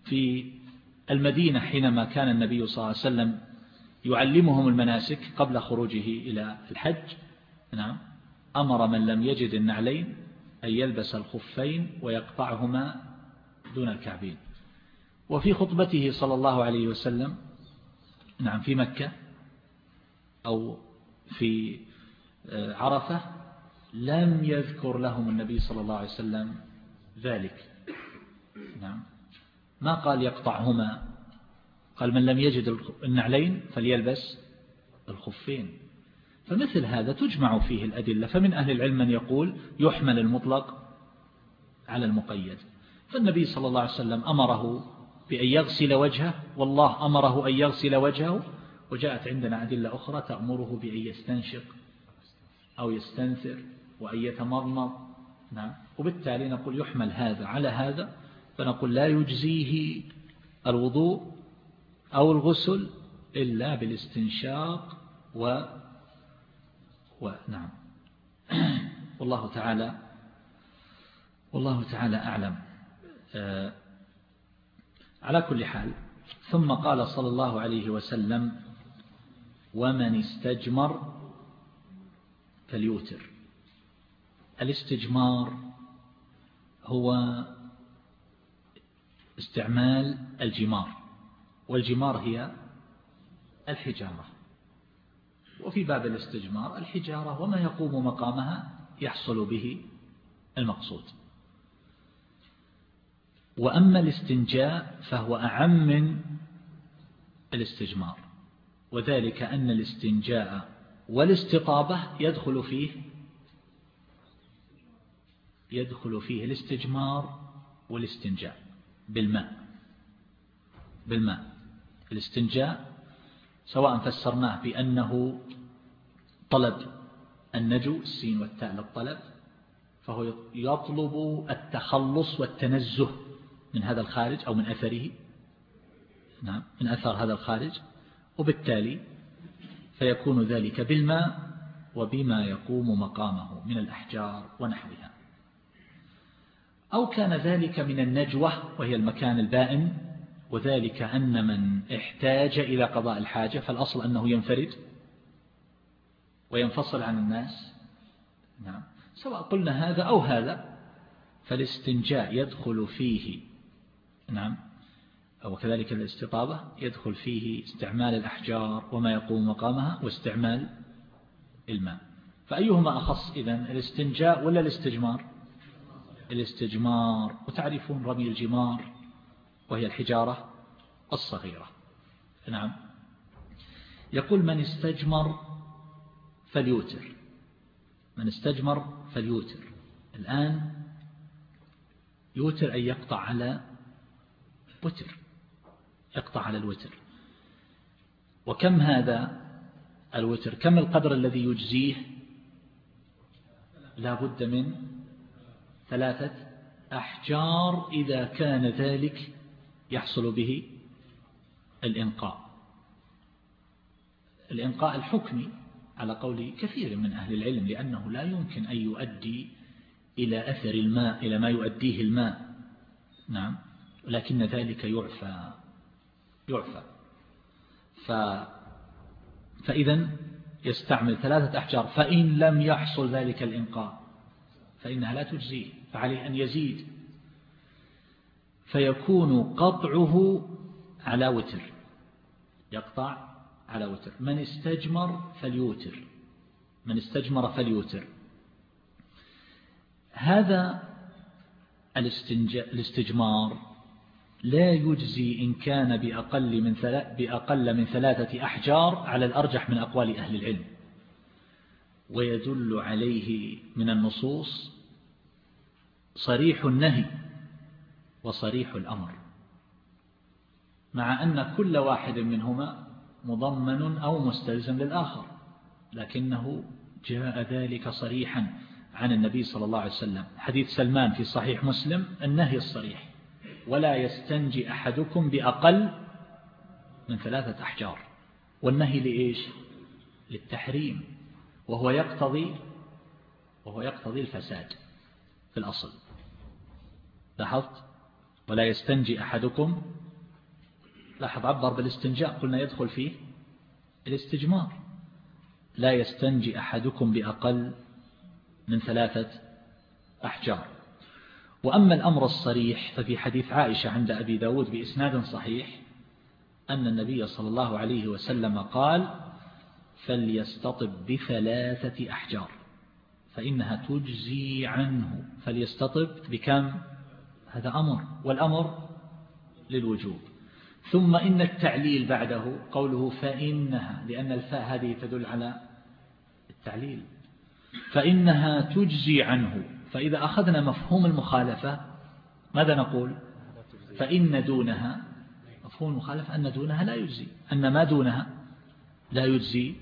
في المدينة حينما كان النبي صلى الله عليه وسلم يعلمهم المناسك قبل خروجه إلى الحج نعم أمر من لم يجد النعلين أن يلبس الخفين ويقطعهما دون الكعبين. وفي خطبته صلى الله عليه وسلم نعم في مكة أو في آه، عرفة لم يذكر لهم النبي صلى الله عليه وسلم ذلك. نعم. ما قال يقطعهما؟ قال من لم يجد النعلين فليلبس الخفين. فمثل هذا تجمع فيه الأدلة. فمن أهل العلم من يقول يحمل المطلق على المقيد. فالنبي صلى الله عليه وسلم أمره بأن يغسل وجهه. والله أمره أن يغسل وجهه. وجاءت عندنا أدلة أخرى تأمره بأن يستنشق أو يستنثر وأن يتمضمض. نعم. وبالتالي نقول يحمل هذا على هذا فنقول لا يجزيه الوضوء أو الغسل إلا بالاستنشاق و ونعم والله تعالى والله تعالى أعلم. آه، على كل حال ثم قال صلى الله عليه وسلم ومن استجمر فليوتر. الاستجمار هو استعمال الجمار والجمار هي الحجارة. وفي باب الاستجمار الحجارة وما يقوم مقامها يحصل به المقصود. وأما الاستنجاء فهو أعم من الاستجمار وذلك أن الاستنجاء والاستطابة يدخل فيه يدخل فيه الاستجمار والاستنجاء بالماء بالماء. الاستنجاء سواء فسرناه بأنه طلب النجو السين والتاء للطلب فهو يطلب التخلص والتنزه من هذا الخارج أو من أثره. نعم من أثر هذا الخارج وبالتالي فيكون ذلك بالماء وبما يقوم مقامه من الأحجار ونحوها. أو كان ذلك من النجوة وهي المكان البائن وذلك أن من احتاج إلى قضاء الحاجة فالأصل أنه ينفرد وينفصل عن الناس. نعم. سواء قلنا هذا أو هذا فالاستنجاء يدخل فيه. نعم. وكذلك الاستطابة يدخل فيه استعمال الأحجار وما يقوم مقامها واستعمال الماء. فأيهما أخص إذن الاستنجاء ولا الاستجمار؟ الاستجمار. وتعرفون رمي الجمار وهي الحجارة الصغيرة. نعم. يقول من استجمر فليوتر. من استجمر فليوتر. الآن يوتر أن يقطع على وتر. يقطع على الوتر. وكم هذا الوتر؟ كم القدر الذي يجزيه؟ لا بد من ثلاثة أحجار إذا كان ذلك يحصل به الإنقاء. الإنقاء الحكمي على قول كثير من أهل العلم لأنه لا يمكن أن يؤدي إلى أثر الماء إلى ما يؤديه الماء. نعم. لكن ذلك يعفى. يعفى. ف فإذا يستعمل ثلاثة أحجار. فإن لم يحصل ذلك الإنقاء فإنها لا تجزيه فعليه أن يزيد. فيكون قطعه على وتر. يقطع على وتر. من استجمر فليوتر. من استجمر فليوتر. هذا الاستجمار لا يجزي إن كان بأقل من, بأقل من ثلاثة أحجار على الأرجح من أقوال أهل العلم. ويدل عليه من النصوص صريح النهي وصريح الأمر. مع أن كل واحد منهما مضمن أو مستلزم للآخر لكنه جاء ذلك صريحا عن النبي صلى الله عليه وسلم. حديث سلمان في صحيح مسلم النهي الصريح. ولا يستنجي أحدكم بأقل من ثلاثة أحجار. والنهي لإيش؟ للتحريم. وهو يقتضي وهو يقتضي الفساد في الأصل. لاحظت؟ ولا يستنجي أحدكم لاحظ عبر بالاستنجاء قلنا يدخل فيه الاستجمار. لا يستنجي أحدكم بأقل من ثلاثة أحجار. وأما الأمر الصريح ففي حديث عائشة عند أبي داود بإسناد صحيح أن النبي صلى الله عليه وسلم قال فليستطب بثلاثة أحجار فإنها تجزي عنه. فليستطب بكم؟ هذا أمر والأمر للوجوب. ثم إن التعليل بعده قوله فإنها لأن الفاء هذه تدل على التعليل. فإنها تجزي عنه فإذا أخذنا مفهوم المخالفة ماذا نقول؟ فإن دونها مفهوم المخالفة أن دونها لا يجزي أن ما دونها لا يجزي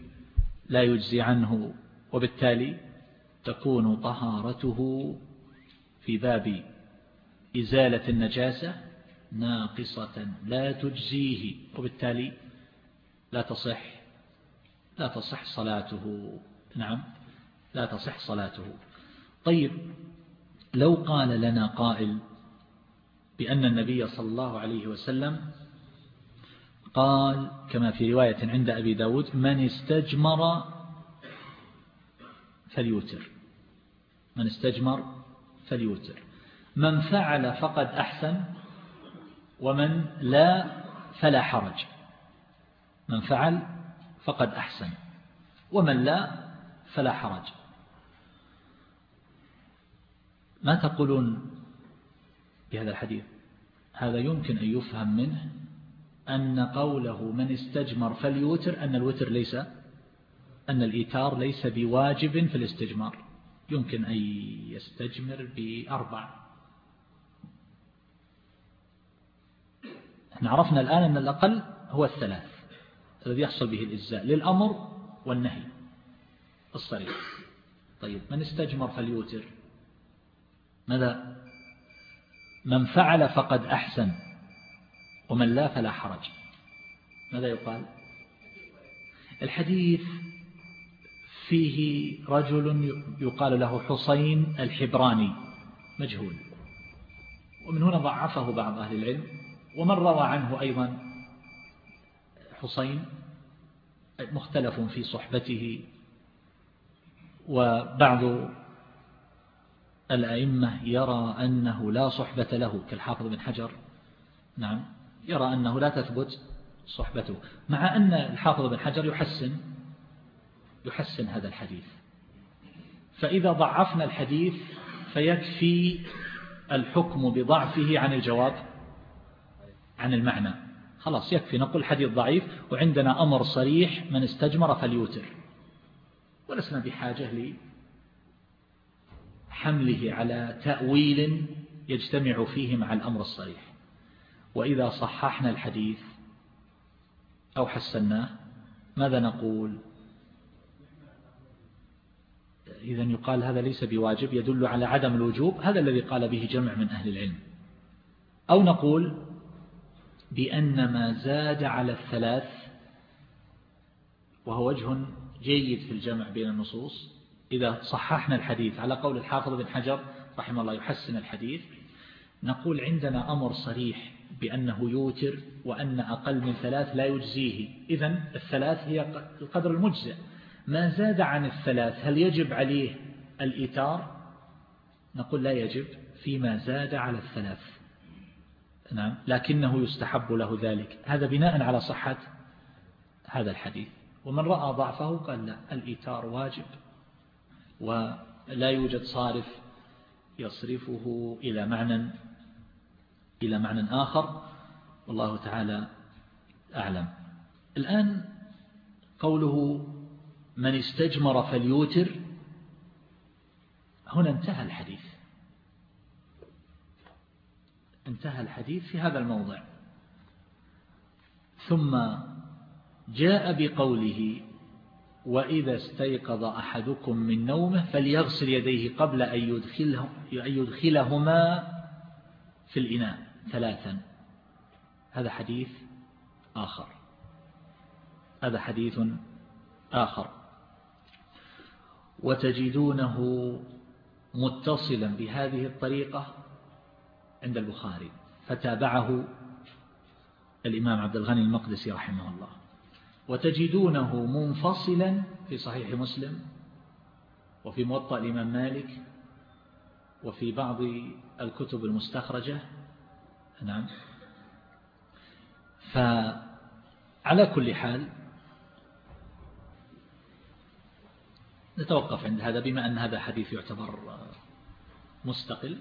لا يجزي عنه وبالتالي تكون طهارته في باب إزالة النجاسة ناقصة لا تجزيه وبالتالي لا تصح لا تصح صلاته. نعم لا تصح صلاته. طيب لو قال لنا قائل بأن النبي صلى الله عليه وسلم قال كما في رواية عند أبي داود من استجمر فليوتر. من استجمر فليوتر. من فعل فقد أحسن ومن لا فلا حرج. من فعل فقد أحسن ومن لا فلا حرج. ما تقولون بهذا الحديث؟ هذا يمكن أن يفهم منه أن قوله من استجمر فليوتر أن الوتر ليس أن الإيتار ليس بواجب في الاستجمار. يمكن أن يستجمر بأربع. إحنا عرفنا الآن أن الأقل هو الثلاث الذي يحصل به الإجزاء للأمر والنهي الصريح. طيب من استجمر فليوتر؟ ماذا؟ من فعل فقد أحسن ومن لا فلا حرج. ماذا يقال؟ الحديث فيه رجل يقال له حسين الحبراني مجهول. ومن هنا ضعفه بعض أهل العلم ومن روى عنه أيضا حسين مختلف في صحبته وبعض الأئمة يرى أنه لا صحبة له كالحافظ بن حجر. نعم يرى أنه لا تثبت صحبته مع أن الحافظ بن حجر يحسن يحسن هذا الحديث. فإذا ضعفنا الحديث فيكفي الحكم بضعفه عن الجواب عن المعنى. خلاص يكفي نقول حديث ضعيف وعندنا أمر صريح من استجمر فليوتر. ولسنا بحاجة لحمله على تأويل يجتمع فيه مع الأمر الصريح. وإذا صححنا الحديث أو حسناه ماذا نقول؟ إذا يقال هذا ليس بواجب يدل على عدم الوجوب هذا الذي قال به جمع من أهل العلم. أو نقول بأن ما زاد على الثلاث وهو وجه جيد في الجمع بين النصوص إذا صححنا الحديث على قول الحافظ بن حجر رحمه الله يحسن الحديث نقول عندنا أمر صريح بأنه يوتر وأن أقل من ثلاث لا يجزيه. إذا الثلاث هي القدر المجزئ. ما زاد عن الثلاث هل يجب عليه الإيتار؟ نقول لا يجب فيما زاد على الثلاث. نعم لكنه يستحب له ذلك. هذا بناء على صحة هذا الحديث. ومن رأى ضعفه قال لا الإيتار واجب. ولا يوجد صارف يصرفه إلى معنى إلى معنى آخر. والله تعالى أعلم. الآن قوله من استجمر فليوتر. هنا انتهى الحديث. انتهى الحديث في هذا الموضع. ثم جاء بقوله وإذا استيقظ أحدكم من نومه فليغسل يديه قبل أن يدخله أن يدخلهما في الإناء ثلاثا. هذا حديث آخر. هذا حديث آخر. وتجدونه متصلا بهذه الطريقة عند البخاري. فتابعه الإمام عبد الغني المقدسي رحمه الله. وتجدونه منفصلا في صحيح مسلم وفي موطأ الإمام مالك وفي بعض الكتب المستخرجة. نعم. فعلى كل حال نتوقف عند هذا بما أن هذا حديث يعتبر مستقل.